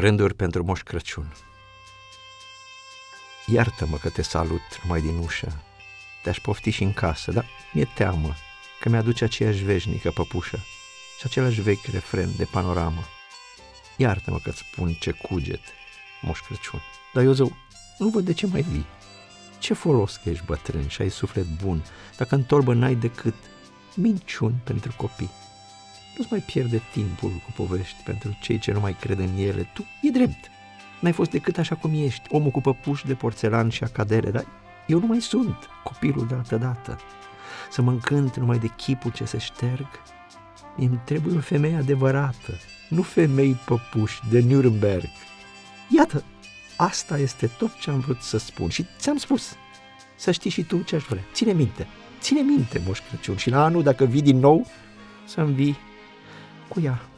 Rânduri pentru Moș Crăciun. Iartă-mă că te salut numai din ușă. Te-aș pofti și în casă, dar mi-e teamă Că mi-aduce aceeași veșnică păpușă Și același vechi refren de panoramă. Iartă-mă că-ți spun ce cuget, Moș Crăciun. Dar eu zău, nu văd de ce mai vii. Ce folos că ești bătrân și ai suflet bun Dacă în torbă n-ai decât minciuni pentru copii nu-ți mai pierde timpul cu povești pentru cei ce nu mai cred în ele. Tu e drept. N-ai fost decât așa cum ești, omul cu păpuși de porțelan și acadere, dar eu nu mai sunt copilul de altă dată. Să mă încânt numai de chipul ce se șterg. Îmi trebuie o femeie adevărată, nu femei păpuși de Nuremberg. Iată, asta este tot ce am vrut să spun și ți-am spus. Să știi și tu ce aș vrea. Ține minte, ține minte, Moș Crăciun, și la anul, dacă vii din nou, să-mi vii cu ea